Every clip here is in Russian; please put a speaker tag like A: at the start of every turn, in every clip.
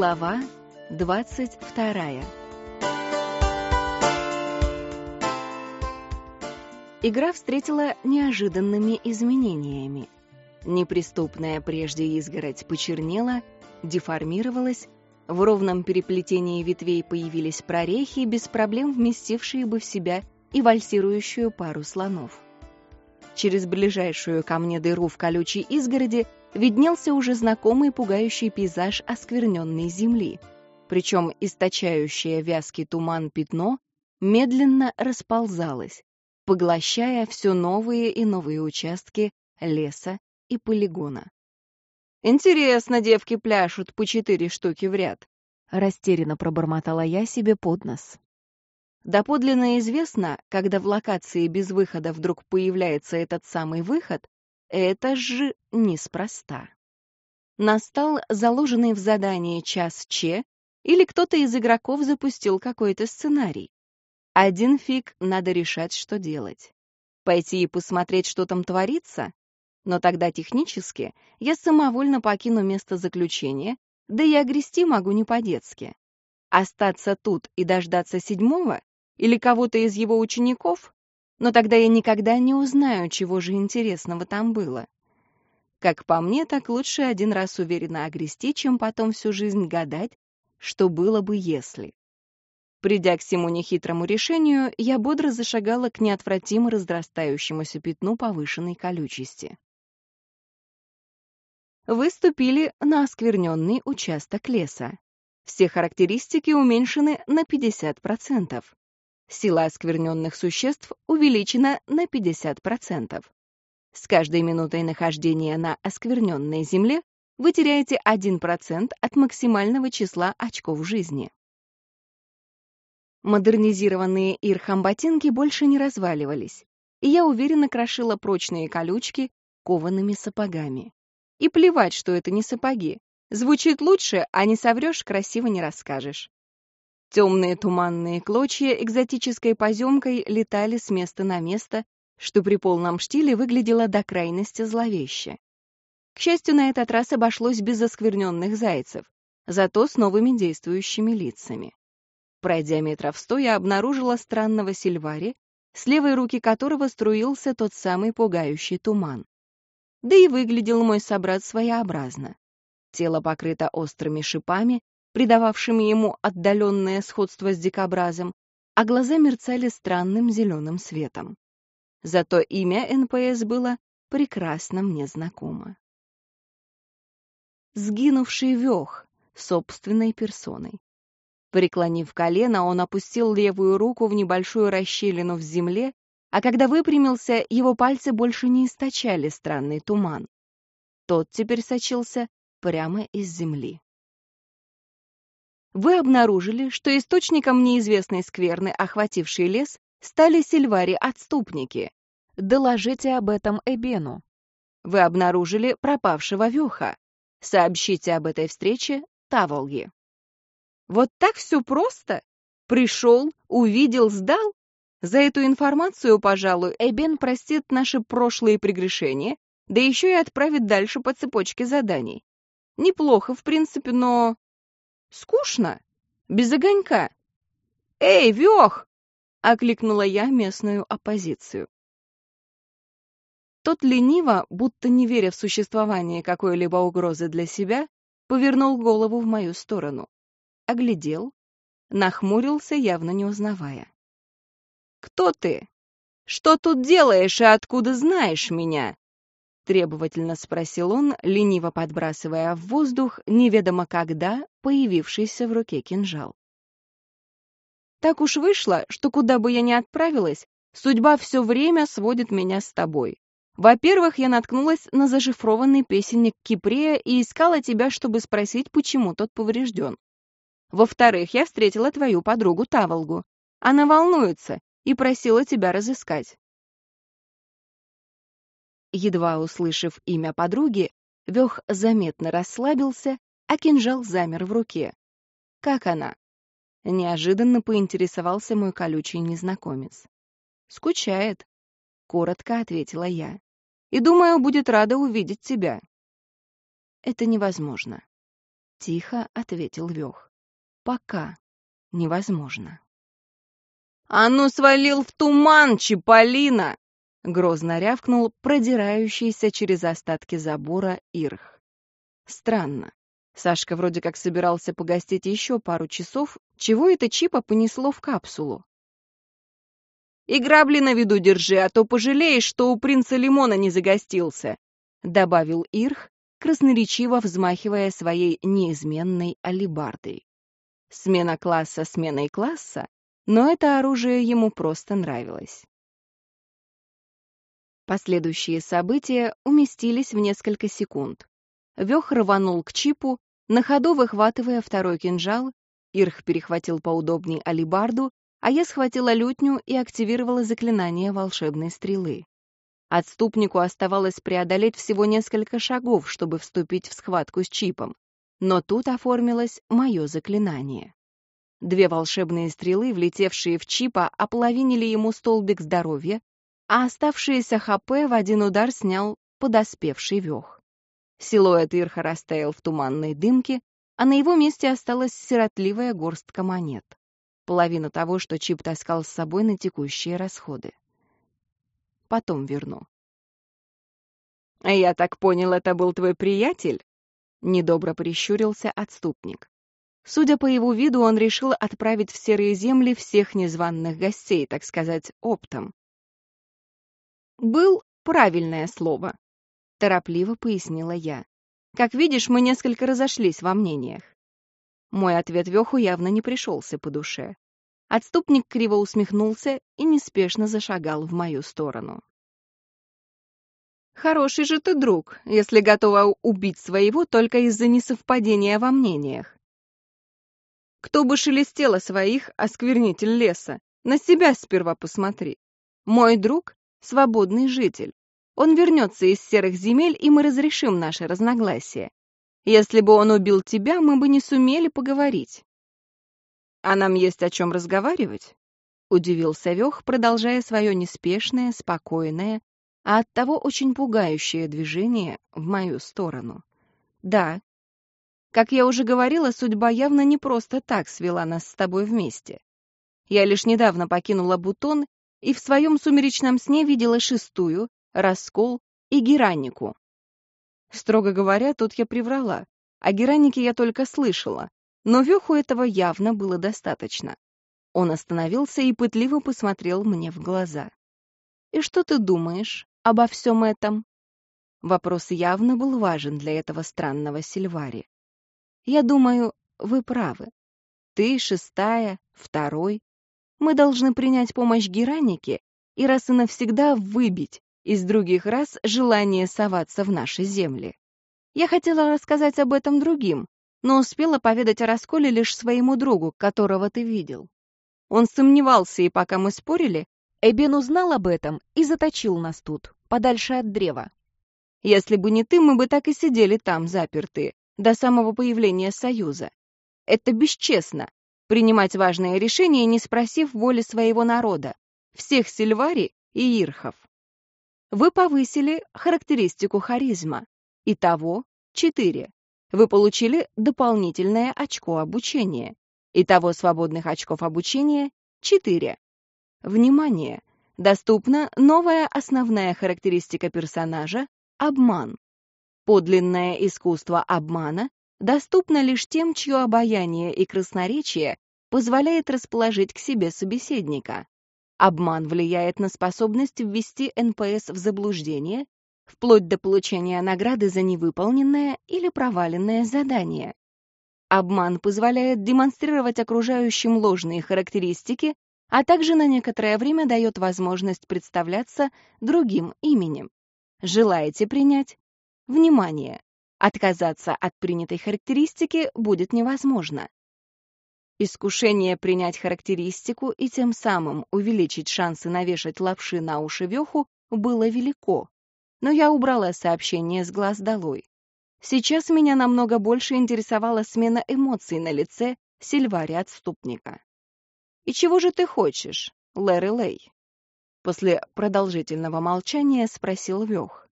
A: Глава двадцать вторая Игра встретила неожиданными изменениями. Неприступная прежде изгородь почернела, деформировалась, в ровном переплетении ветвей появились прорехи, без проблем вместившие бы в себя и вальсирующую пару слонов. Через ближайшую ко мне дыру в колючей изгороди виднелся уже знакомый пугающий пейзаж оскверненной земли, причем источающее вязкий туман пятно медленно расползалось, поглощая все новые и новые участки леса и полигона. «Интересно, девки пляшут по четыре штуки в ряд», — растерянно пробормотала я себе под нос. Доподлинно известно, когда в локации без выхода вдруг появляется этот самый выход, это же неспроста. Настал заложенный в задании час Че, или кто-то из игроков запустил какой-то сценарий. Один фиг, надо решать, что делать. Пойти и посмотреть, что там творится? Но тогда технически я самовольно покину место заключения, да и огрести могу не по-детски. Остаться тут и дождаться седьмого или кого-то из его учеников? Но тогда я никогда не узнаю, чего же интересного там было. Как по мне, так лучше один раз уверенно огрести, чем потом всю жизнь гадать, что было бы если. Придя к всему нехитрому решению, я бодро зашагала к неотвратимо разрастающемуся пятну повышенной колючести. Выступили на оскверненный участок леса. Все характеристики уменьшены на 50%. Сила оскверненных существ увеличена на 50%. С каждой минутой нахождения на оскверненной земле вы теряете 1% от максимального числа очков жизни. Модернизированные ирхам-ботинки больше не разваливались, и я уверенно крошила прочные колючки коваными сапогами. И плевать, что это не сапоги. Звучит лучше, а не соврешь, красиво не расскажешь. Темные туманные клочья экзотической поземкой летали с места на место, что при полном штиле выглядело до крайности зловеще. К счастью, на этот раз обошлось без оскверненных зайцев, зато с новыми действующими лицами. Пройдя метров сто, я обнаружила странного сильвари, с левой руки которого струился тот самый пугающий туман. Да и выглядел мой собрат своеобразно. Тело покрыто острыми шипами, придававшими ему отдаленное сходство с дикобразом, а глаза мерцали странным зеленым светом. Зато имя НПС было прекрасно мне знакомо. Сгинувший вёх собственной персоной. Преклонив колено, он опустил левую руку в небольшую расщелину в земле, а когда выпрямился, его пальцы больше не источали странный туман. Тот теперь сочился прямо из земли. Вы обнаружили, что источником неизвестной скверны, охватившей лес, стали сильвари-отступники. Доложите об этом Эбену. Вы обнаружили пропавшего Веха. Сообщите об этой встрече Таволге. Вот так все просто? Пришел, увидел, сдал? За эту информацию, пожалуй, Эбен простит наши прошлые прегрешения, да еще и отправит дальше по цепочке заданий. Неплохо, в принципе, но... Скучно. Без огонька. «Эй, Вёх!» — окликнула я местную оппозицию. Тот лениво, будто не веря в существование какой-либо угрозы для себя, повернул голову в мою сторону оглядел, нахмурился, явно не узнавая. «Кто ты? Что тут делаешь и откуда знаешь меня?» Требовательно спросил он, лениво подбрасывая в воздух, неведомо когда, появившийся в руке кинжал. «Так уж вышло, что куда бы я ни отправилась, судьба все время сводит меня с тобой. Во-первых, я наткнулась на зашифрованный песенник Кипрея и искала тебя, чтобы спросить, почему тот поврежден. Во-вторых, я встретила твою подругу Таволгу. Она волнуется и просила тебя разыскать. Едва услышав имя подруги, Вёх заметно расслабился, а кинжал замер в руке. «Как она?» — неожиданно поинтересовался мой колючий незнакомец. «Скучает», — коротко ответила я. «И думаю, будет рада увидеть тебя». «Это невозможно». тихо ответил Вёх. Пока невозможно.
B: «А ну свалил в туман, Чиполлино!» — грозно рявкнул продирающийся через остатки забора Ирх. Странно. Сашка вроде как собирался погостить еще пару часов, чего это Чипа понесло в капсулу. «И грабли на виду держи, а то пожалеешь, что у принца Лимона не загостился», — добавил Ирх, красноречиво взмахивая своей неизменной алибардой. Смена класса сменой класса, но это оружие ему просто нравилось. Последующие события уместились в несколько секунд. Вёх рванул к чипу, на ходу выхватывая второй кинжал, Ирх перехватил поудобней алибарду, а я схватила лютню и активировала заклинание волшебной стрелы. Отступнику оставалось преодолеть всего несколько шагов, чтобы вступить в схватку с чипом, но тут оформилось мое заклинание. Две волшебные стрелы, влетевшие в чипа, ополовинили ему столбик здоровья, а оставшиеся ХП в один удар снял подоспевший вёх. Силуэт Ирха растаял в туманной дымке, а на его месте осталась сиротливая горстка монет. Половину того, что Чип таскал с собой на текущие расходы. Потом верну. «А «Я так понял, это был твой приятель?» Недобро прищурился отступник. Судя по его виду, он решил отправить в серые земли всех незваных гостей, так сказать, оптом. «Был правильное слово», — торопливо пояснила я. «Как видишь, мы несколько разошлись во мнениях». Мой ответ Вёху явно не пришелся по душе. Отступник криво усмехнулся и неспешно зашагал в мою сторону. «Хороший же ты друг, если готова убить своего только из-за несовпадения во мнениях. Кто бы шелестел о своих, осквернитель леса? На себя сперва посмотри. Мой друг — свободный житель. Он вернется из серых земель, и мы разрешим наше разногласие. Если бы он убил тебя, мы бы не сумели поговорить. А нам есть о чем разговаривать? Удивился Вёх, продолжая свое неспешное, спокойное, а оттого очень пугающее движение в мою сторону. Да, как я уже говорила, судьба явно не просто так свела нас с тобой вместе. Я лишь недавно покинула Бутон и в своем сумеречном сне видела шестую, раскол и гераннику. Строго говоря, тут я приврала. О гераннике я только слышала, но Вёху этого явно было достаточно. Он остановился и пытливо посмотрел мне в глаза. «И что ты думаешь обо всем этом?» Вопрос явно был важен для этого странного Сильвари. Я думаю, вы правы. Ты шестая, второй. Мы должны принять помощь Геранике и раз и навсегда выбить из других раз желание соваться в наши земли. Я хотела рассказать об этом другим, но успела поведать о расколе лишь своему другу, которого ты видел. Он сомневался, и пока мы спорили, Эбен узнал об этом и заточил нас тут, подальше от древа. Если бы не ты, мы бы так и сидели там, запертые, до самого появления Союза. Это бесчестно — принимать важные решения, не спросив воли своего народа, всех Сильвари и Ирхов. Вы повысили характеристику харизма. Итого 4. Вы получили дополнительное очко обучения. Итого свободных очков обучения 4. Внимание! Доступна новая основная характеристика персонажа — обман. Подлинное искусство обмана доступно лишь тем, чье обаяние и красноречие позволяет расположить к себе собеседника. Обман влияет на способность ввести НПС в заблуждение, вплоть до получения награды за невыполненное или проваленное задание. Обман позволяет демонстрировать окружающим ложные характеристики, а также на некоторое время дает возможность представляться другим именем. Желаете принять? Внимание! Отказаться от принятой характеристики будет невозможно. Искушение принять характеристику и тем самым увеличить шансы навешать лапши на уши Веху было велико, но я убрала сообщение с глаз долой. Сейчас меня намного больше интересовала смена эмоций на лице Сильвари-отступника. «И чего же ты хочешь, Лэри Лэй?» После продолжительного молчания спросил Вех.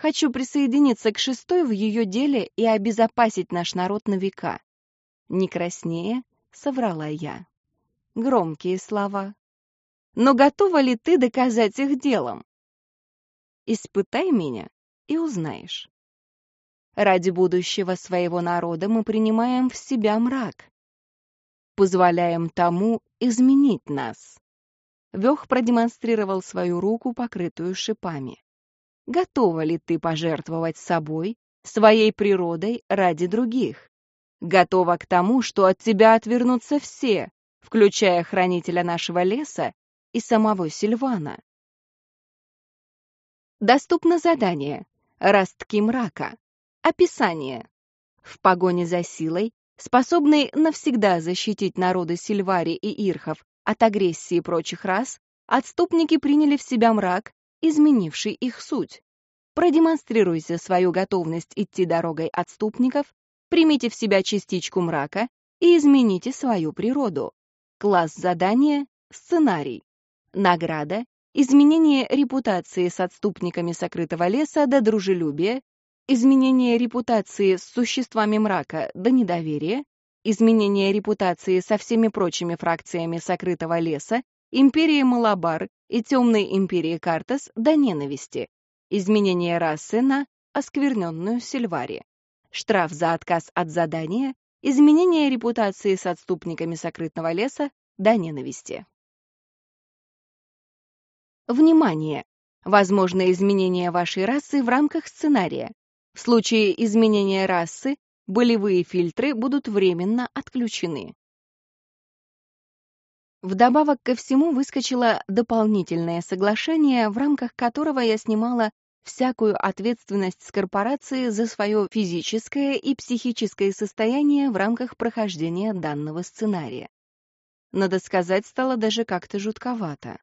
A: Хочу присоединиться к шестой в ее деле и обезопасить наш народ на века. Не краснее, соврала я. Громкие слова. Но готова ли ты доказать их делом? Испытай меня и узнаешь. Ради будущего своего народа мы принимаем в себя мрак. Позволяем тому изменить нас. Вёх продемонстрировал свою руку, покрытую шипами. Готова ли ты пожертвовать собой, своей природой ради других? Готова к тому, что от тебя отвернутся все, включая хранителя нашего леса и самого Сильвана. Доступно задание «Ростки мрака». Описание. В погоне за силой, способной навсегда защитить народы Сильвари и Ирхов от агрессии прочих рас, отступники приняли в себя мрак, изменивший их суть. Продемонстрируйте свою готовность идти дорогой отступников, примите в себя частичку мрака и измените свою природу. Класс задания — сценарий. Награда — изменение репутации с отступниками сокрытого леса до дружелюбия, изменение репутации с существами мрака до недоверия, изменение репутации со всеми прочими фракциями сокрытого леса, империи Малабар и темной империи Картас до ненависти, изменение расы на оскверненную Сильвари, штраф за отказ от задания, изменение репутации с отступниками сокрытого леса до ненависти. Внимание! Возможно изменение вашей расы в рамках сценария. В случае изменения расы болевые фильтры будут временно отключены. Вдобавок ко всему выскочило дополнительное соглашение, в рамках которого я снимала всякую ответственность с корпорации за свое физическое и психическое состояние в рамках прохождения данного сценария. Надо сказать, стало даже как-то жутковато.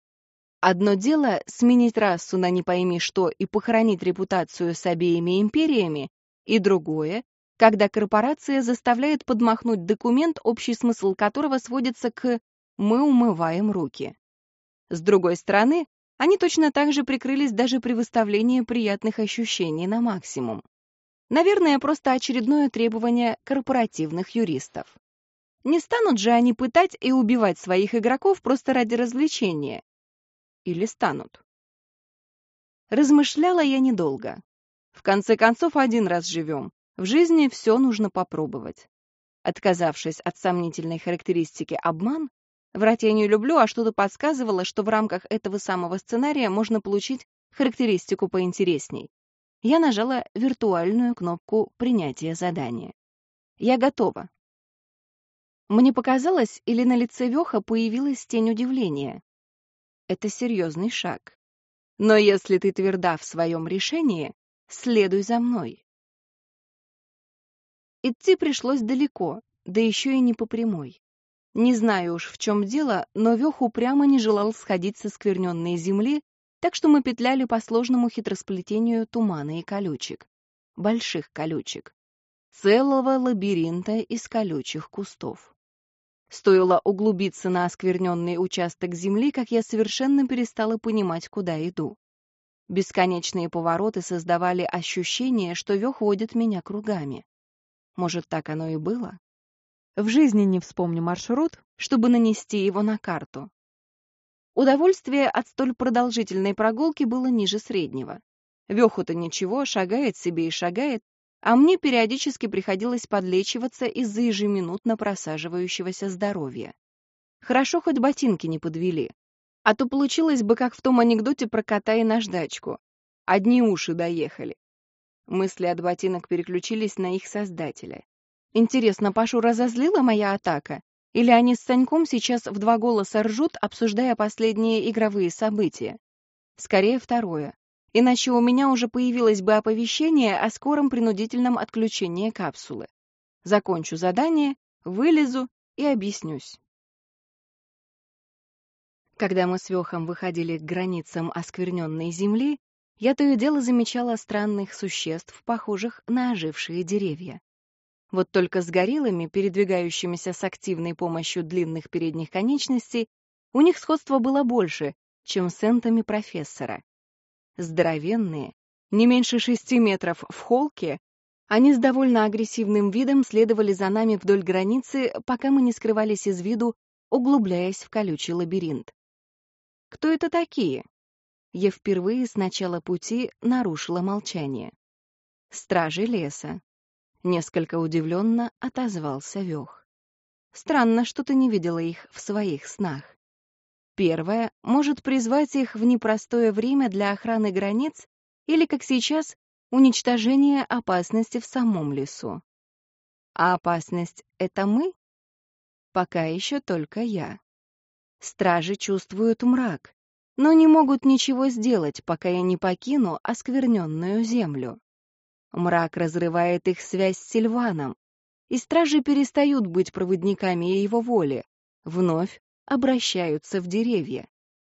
A: Одно дело — сменить расу на не пойми что и похоронить репутацию с обеими империями, и другое — когда корпорация заставляет подмахнуть документ, общий смысл которого сводится к «мы умываем руки». С другой стороны, они точно так же прикрылись даже при выставлении приятных ощущений на максимум. Наверное, просто очередное требование корпоративных юристов. Не станут же они пытать и убивать своих игроков просто ради развлечения, или станут. Размышляла я недолго. В конце концов, один раз живем. В жизни все нужно попробовать. Отказавшись от сомнительной характеристики «обман», врать я не люблю, а что-то подсказывало, что в рамках этого самого сценария можно получить характеристику поинтересней. Я нажала виртуальную кнопку принятия задания. Я готова. Мне показалось, или на лице Веха появилась тень удивления это серьезный шаг. Но если ты тверда в своем решении, следуй за мной. Идти пришлось далеко, да еще и не по прямой. Не знаю уж, в чем дело, но Вех упрямо не желал сходить со скверненной земли, так что мы петляли по сложному хитросплетению тумана и колючек. Больших колючек. Целого лабиринта из колючих кустов. Стоило углубиться на оскверненный участок земли, как я совершенно перестала понимать, куда иду. Бесконечные повороты создавали ощущение, что Вёх водит меня кругами. Может, так оно и было? В жизни не вспомню маршрут, чтобы нанести его на карту. Удовольствие от столь продолжительной прогулки было ниже среднего. Вёху-то ничего, шагает себе и шагает, а мне периодически приходилось подлечиваться из-за ежеминутно просаживающегося здоровья. Хорошо хоть ботинки не подвели, а то получилось бы как в том анекдоте про кота и наждачку. Одни уши доехали. Мысли от ботинок переключились на их создателя. Интересно, Пашу разозлила моя атака? Или они с Саньком сейчас в два голоса ржут, обсуждая последние игровые события? Скорее второе иначе у меня уже появилось бы оповещение о скором принудительном отключении капсулы. Закончу задание, вылезу и объяснюсь. Когда мы с Вёхом выходили к границам оскверненной земли, я то и дело замечала странных существ, похожих на ожившие деревья. Вот только с гориллами, передвигающимися с активной помощью длинных передних конечностей, у них сходство было больше, чем с энтами профессора здоровенные, Не меньше шести метров в холке, они с довольно агрессивным видом следовали за нами вдоль границы, пока мы не скрывались из виду, углубляясь в колючий лабиринт. Кто это такие? Я впервые с начала пути нарушила молчание. Стражи леса. Несколько удивленно отозвался Вёх. Странно, что ты не видела их в своих снах. Первое может призвать их в непростое время для охраны границ или, как сейчас, уничтожение опасности в самом лесу. А опасность — это мы? Пока еще только я. Стражи чувствуют мрак, но не могут ничего сделать, пока я не покину оскверненную землю. Мрак разрывает их связь с Сильваном, и стражи перестают быть проводниками его воли, вновь обращаются в деревья.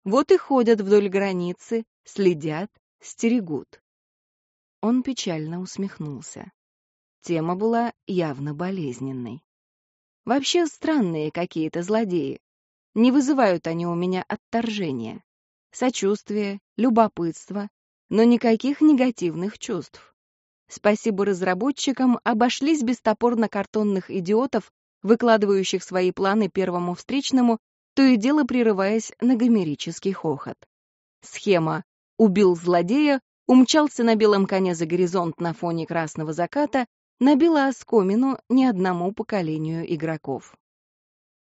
A: Вот и ходят вдоль границы, следят, стерегут. Он печально усмехнулся. Тема была явно болезненной. Вообще странные какие-то злодеи. Не вызывают они у меня отторжения, сочувствия, любопытства, но никаких негативных чувств. Спасибо разработчикам, обошлись без топорно-картонных идиотов, выкладывающих свои планы первому встречному, то и дело прерываясь на гомерический хохот. Схема «убил злодея», умчался на белом коне за горизонт на фоне красного заката, набила оскомину ни одному поколению игроков.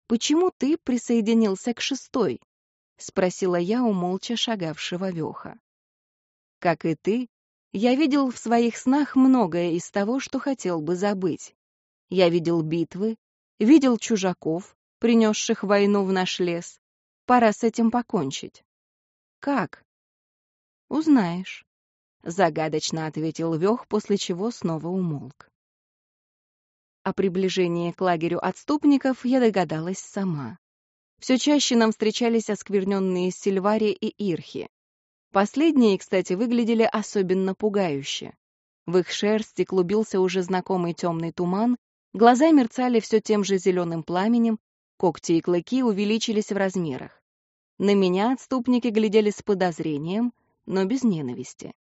A: «Почему ты присоединился к шестой?» — спросила я у молча шагавшего Веха. «Как и ты, я видел в своих снах многое из того, что хотел бы забыть. Я видел битвы, видел чужаков, принесших войну в наш лес. Пора с этим покончить. Как? Узнаешь, загадочно ответил Вёх, после чего снова умолк. О приближении к лагерю отступников я догадалась сама. Все чаще нам встречались оскверненные Сильвари и Ирхи. Последние, кстати, выглядели особенно пугающе. В их шерсти клубился уже знакомый темный туман, глаза мерцали все тем же зеленым пламенем, когти и клыки увеличились в размерах. На меня отступники глядели с подозрением, но без ненависти.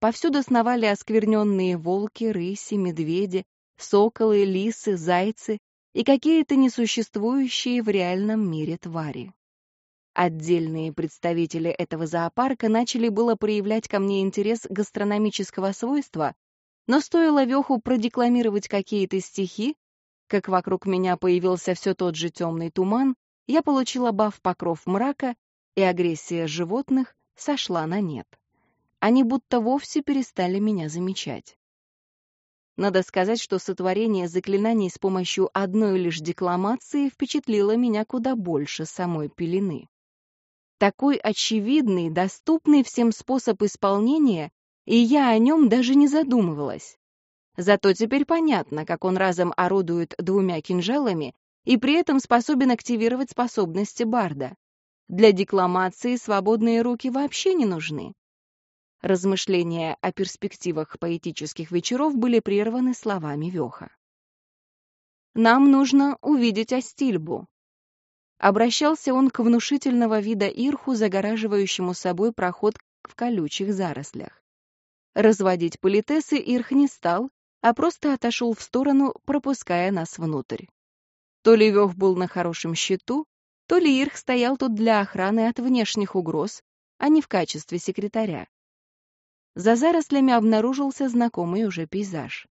A: Повсюду сновали оскверненные волки, рыси, медведи, соколы, лисы, зайцы и какие-то несуществующие в реальном мире твари. Отдельные представители этого зоопарка начали было проявлять ко мне интерес гастрономического свойства, но стоило Веху продекламировать какие-то стихи, как вокруг меня появился все тот же темный туман, я получила баф покров мрака, и агрессия животных сошла на нет. Они будто вовсе перестали меня замечать. Надо сказать, что сотворение заклинаний с помощью одной лишь декламации впечатлило меня куда больше самой пелены. Такой очевидный, доступный всем способ исполнения, и я о нем даже не задумывалась. Зато теперь понятно, как он разом орудует двумя кинжалами и при этом способен активировать способности Барда. Для декламации свободные руки вообще не нужны. Размышления о перспективах поэтических вечеров были прерваны словами Веха. «Нам нужно увидеть Астильбу», Обращался он к внушительного вида ирху, загораживающему собой проход в колючих зарослях. Разводить политесы ирх не стал, а просто отошел в сторону, пропуская нас внутрь. То ли Вёх был на хорошем счету, то ли Ирх стоял тут для охраны от внешних угроз, а не в качестве секретаря. За зарослями обнаружился знакомый уже пейзаж.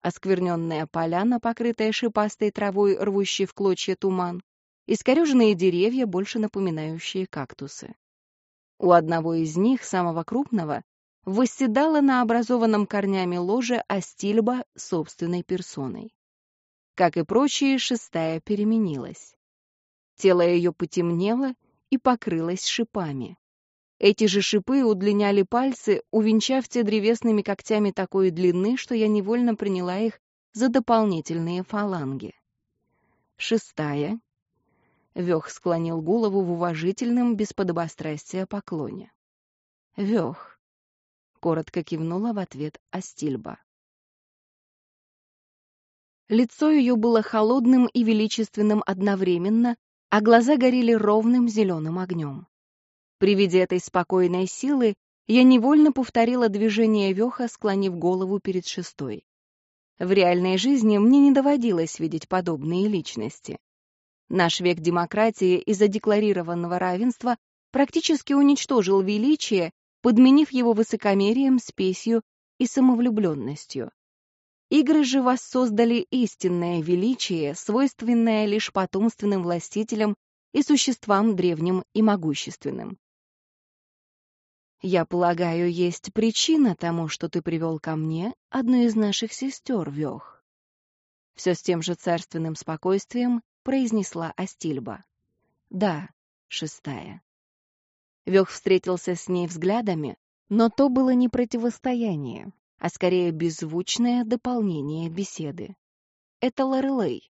A: Оскверненная поляна, покрытая шипастой травой, рвущей в клочья туман, искореженные деревья, больше напоминающие кактусы. У одного из них, самого крупного, восседала на образованном корнями ложе Астильба собственной персоной. Как и прочие, шестая переменилась. Тело ее потемнело и покрылось шипами. Эти же шипы удлиняли пальцы, увенчав те древесными когтями такой длины, что я невольно приняла их за дополнительные фаланги. Шестая Вёх склонил голову в уважительном, без подобострастия поклоне. «Вёх», — коротко кивнула в ответ Астильба. Лицо ее было холодным и величественным одновременно, а глаза горели ровным зеленым огнем. При виде этой спокойной силы Я невольно повторила движение Веха, склонив голову перед шестой. В реальной жизни мне не доводилось видеть подобные личности. Наш век демократии из-за декларированного равенства практически уничтожил величие, подменив его высокомерием, спесью и самовлюбленностью. Игры же воссоздали истинное величие, свойственное лишь потомственным властителям и существам древним и могущественным. Я полагаю, есть причина тому, что ты привел ко мне одну из наших сестер, Вех. Все с тем же царственным спокойствием произнесла Астильба. Да, шестая. Вех встретился с ней взглядами, но то было не противостояние, а скорее беззвучное дополнение беседы. Это Лорелей.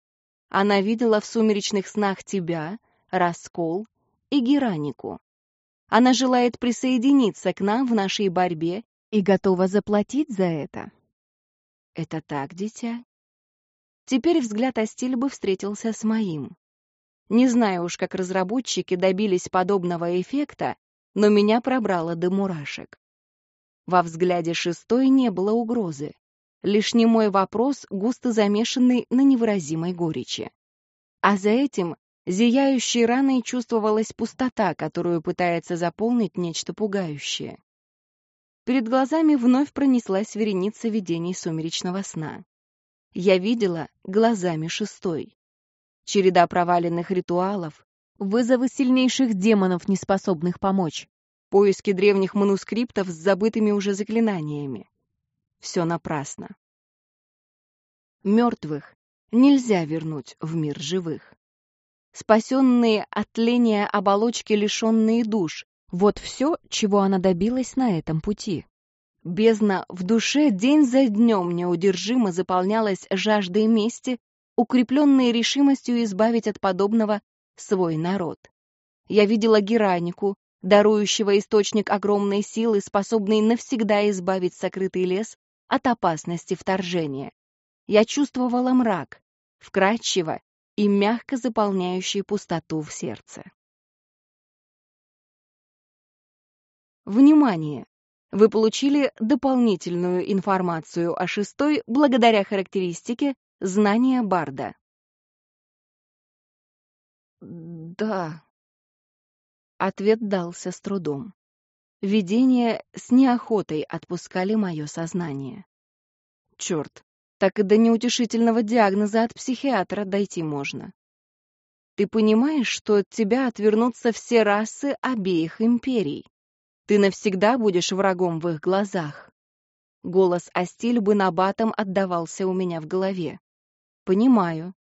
A: Она видела в сумеречных снах тебя, Раскол и Геранику. Она желает присоединиться к нам в нашей борьбе и готова заплатить за это. Это так, дитя? Теперь взгляд Астильбы встретился с моим. Не знаю уж, как разработчики добились подобного эффекта, но меня пробрало до мурашек. Во взгляде шестой не было угрозы. Лишь немой вопрос, густо замешанный на невыразимой горечи. А за этим зияющей раной чувствовалась пустота, которую пытается заполнить нечто пугающее. Перед глазами вновь пронеслась вереница видений сумеречного сна. Я видела глазами шестой. Череда проваленных ритуалов, вызовы сильнейших демонов, неспособных помочь, поиски древних манускриптов с забытыми уже заклинаниями. Все напрасно. Мертвых нельзя вернуть в мир живых. Спасенные от тления оболочки, лишенные душ — вот все, чего она добилась на этом пути. Бездна в душе день за днем неудержимо заполнялась жаждой мести, укрепленной решимостью избавить от подобного свой народ. Я видела Геранику, дарующего источник огромной силы, способный навсегда избавить сокрытый лес от опасности вторжения. Я чувствовала мрак, вкрадчиво и мягко заполняющий пустоту в сердце. Внимание! Вы получили дополнительную информацию о шестой благодаря характеристике знания Барда. «Да», Ответ дался с трудом. Видения с неохотой отпускали мое сознание. Черт, так и до неутешительного диагноза от психиатра дойти можно. Ты понимаешь, что от тебя отвернутся все расы обеих империй? Ты навсегда будешь врагом в их глазах. Голос Астильбы набатом отдавался у меня в голове. Понимаю.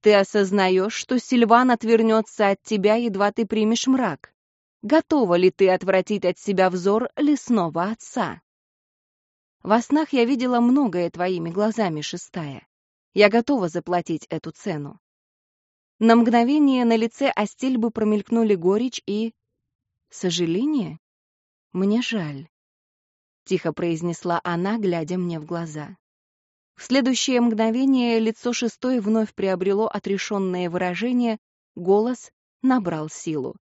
A: Ты осознаешь, что Сильван отвернется от тебя, едва ты примешь мрак. Готова ли ты отвратить от себя взор лесного отца? Во снах я видела многое твоими глазами, шестая. Я готова заплатить эту цену. На мгновение на лице Астильбы промелькнули горечь и... Сожаление? Мне жаль. Тихо произнесла она, глядя мне в глаза. В следующее мгновение лицо шестой вновь приобрело отрешенное выражение, голос набрал силу.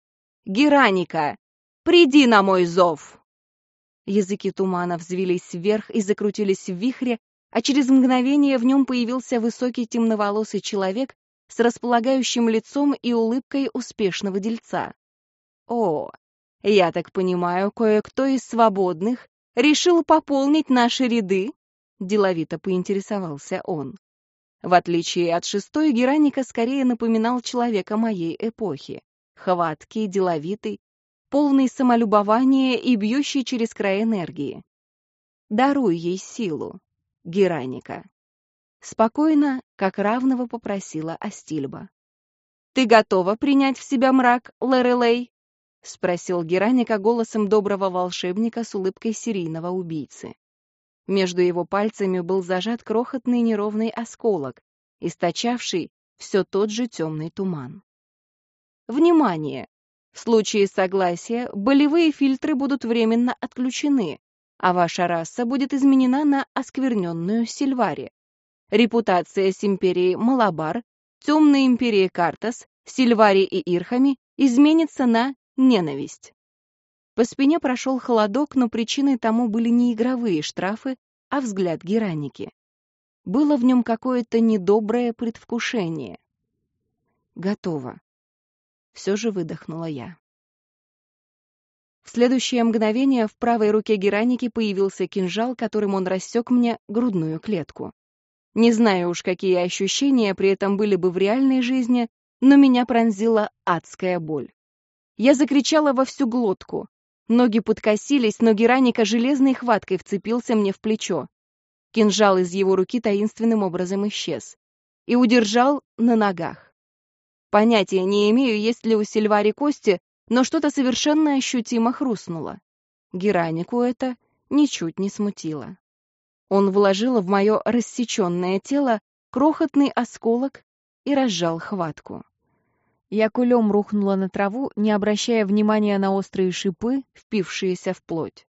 A: «Гераника, приди на мой зов!» Языки тумана взвились вверх и закрутились в вихре, а через мгновение в нем появился высокий темноволосый человек с располагающим лицом и улыбкой успешного дельца. «О, я так понимаю, кое-кто из свободных решил пополнить наши ряды?» деловито поинтересовался он. В отличие от шестой, Гераника скорее напоминал человека моей эпохи. Хваткий, деловитый, полный самолюбования и бьющий через край энергии. Даруй ей силу, Гераника. Спокойно, как равного попросила Астильба. «Ты готова принять в себя мрак, Лорелей?» — спросил Гераника голосом доброго волшебника с улыбкой серийного убийцы. Между его пальцами был зажат крохотный неровный осколок, источавший все тот же темный туман. Внимание! В случае согласия болевые фильтры будут временно отключены, а ваша раса будет изменена на оскверненную Сильвари. Репутация с империей Малабар, темной империей Картас, Сильвари и Ирхами изменится на ненависть. По спине прошел холодок, но причиной тому были не игровые штрафы, а взгляд Гераники. Было в нем какое-то недоброе предвкушение. Готово. Все же выдохнула я. В следующее мгновение в правой руке Гераники появился кинжал, которым он рассек мне грудную клетку. Не знаю уж, какие ощущения при этом были бы в реальной жизни, но меня пронзила адская боль. Я закричала во всю глотку. Ноги подкосились, но Гераника железной хваткой вцепился мне в плечо. Кинжал из его руки таинственным образом исчез. И удержал на ногах. Понятия не имею, есть ли у Сильвари кости, но что-то совершенно ощутимо хрустнуло. Геранику это ничуть не смутило. Он вложил в мое рассеченное тело крохотный осколок и разжал хватку. Я кулем рухнула на траву, не обращая внимания на острые шипы, впившиеся в плоть.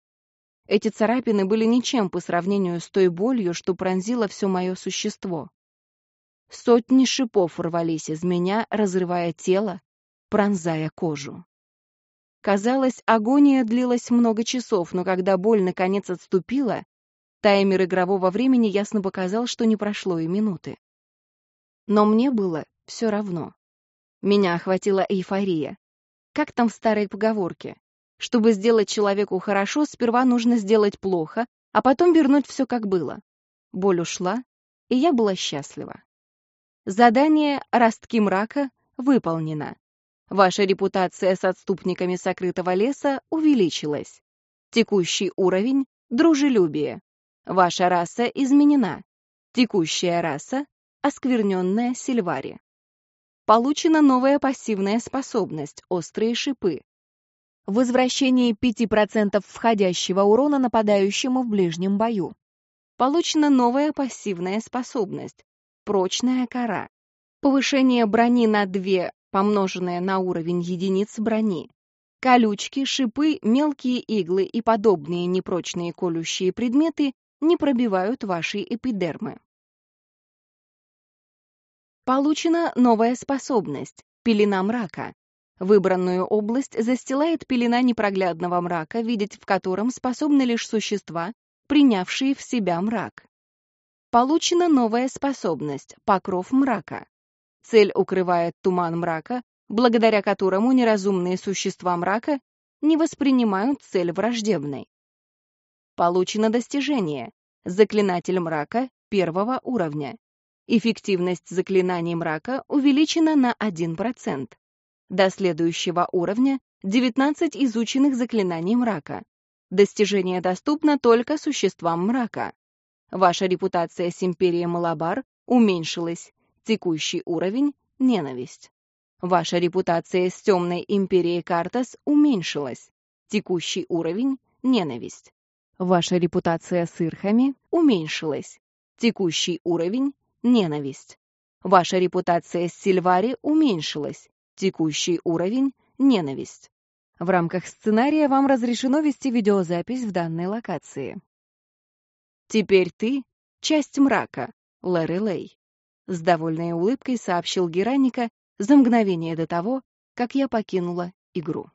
A: Эти царапины были ничем по сравнению с той болью, что пронзило все мое существо. Сотни шипов рвались из меня, разрывая тело, пронзая кожу. Казалось, агония длилась много часов, но когда боль наконец отступила, таймер игрового времени ясно показал, что не прошло и минуты. Но мне было все равно. Меня охватила эйфория. Как там в старой поговорке? Чтобы сделать человеку хорошо, сперва нужно сделать плохо, а потом вернуть все как было. Боль ушла, и я была счастлива. Задание «Ростки мрака» выполнено. Ваша репутация с отступниками сокрытого леса увеличилась. Текущий уровень — дружелюбие. Ваша раса изменена. Текущая раса — оскверненная Сильвари. Получена новая пассивная способность — острые шипы. Возвращение 5% входящего урона нападающему в ближнем бою. Получена новая пассивная способность — прочная кора. Повышение брони на 2, помноженное на уровень единиц брони. Колючки, шипы, мелкие иглы и подобные непрочные колющие предметы не пробивают ваши эпидермы. Получена новая способность — пелена мрака. Выбранную область застилает пелена непроглядного мрака, видеть в котором способны лишь существа, принявшие в себя мрак. Получена новая способность — покров мрака. Цель укрывает туман мрака, благодаря которому неразумные существа мрака не воспринимают цель враждебной. Получено достижение — заклинатель мрака первого уровня. Эффективность заклинаний мрака увеличена на 1%. До следующего уровня 19 изученных заклинаний мрака. Достижение доступно только существам мрака. Ваша репутация с Империей Малабар уменьшилась. Текущий уровень — ненависть. Ваша репутация с Темной Империей Картас уменьшилась. Текущий уровень — ненависть. Ваша репутация с Ирхами уменьшилась. Текущий уровень ненависть. Ваша репутация с Сильвари уменьшилась. Текущий уровень — ненависть. В рамках сценария вам разрешено вести видеозапись в данной локации. Теперь ты — часть мрака, Лэри Лэй. С довольной улыбкой сообщил Гераника за мгновение до того, как я покинула игру.